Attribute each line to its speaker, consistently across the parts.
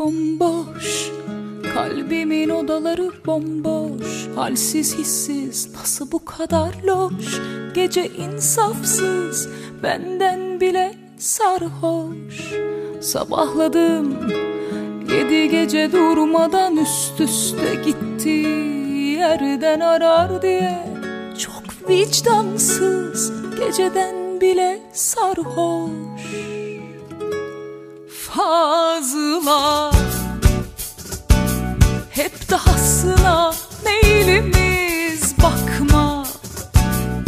Speaker 1: Bomboş. Kalbimin odaları bomboş. Halsiz hissiz nasıl bu kadar loş? Gece insafsız benden bile sarhoş. Sabahladım Yedi gece durmadan üst üste gitti. Yerden arar diye Çok vicdansız Geceden bile sarhoş Fazla. Hep dahasına meylimiz bakma.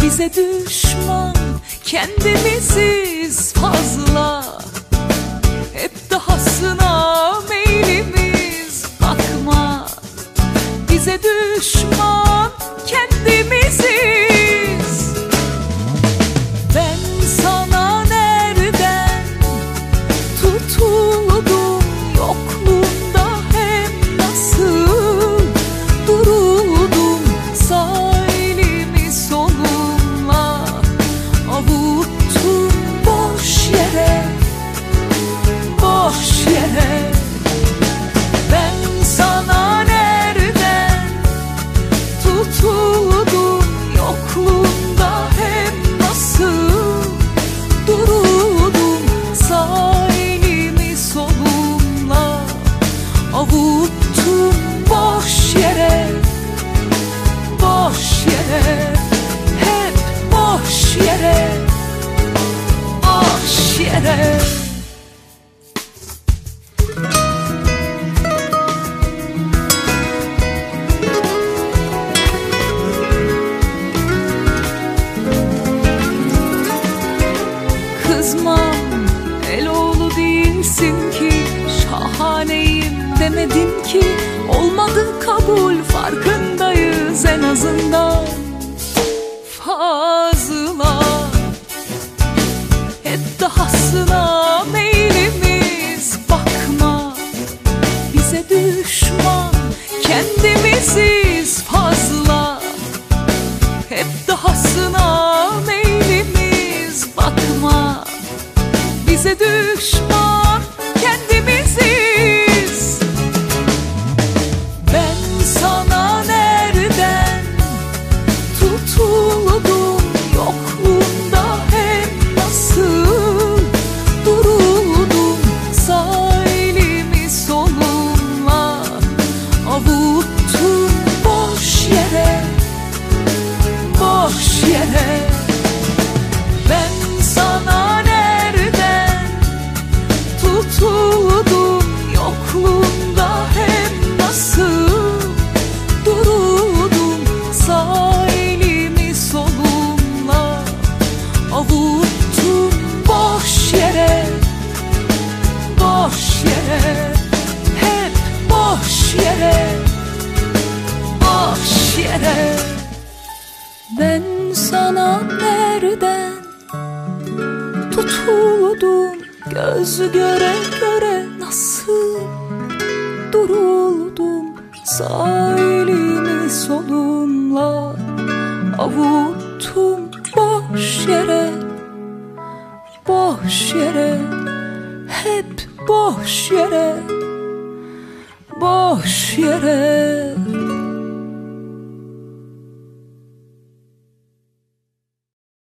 Speaker 1: Bize düşman kendimiziz fazla. Hep dahasına meylimiz bakma. Bize düşman avuttum Demedim ki. Olmadı kabul farkındayız en azından. Fazla. Hep dahasına meylimiz bakma. Bize düşman kendimiziz boş yere Boş yere ben sana nereden tutuldum? Göz göre göre nasıl duruldum? Sağ elimi solumla avuttum boş yere Boş yere hep boş yere Boş yere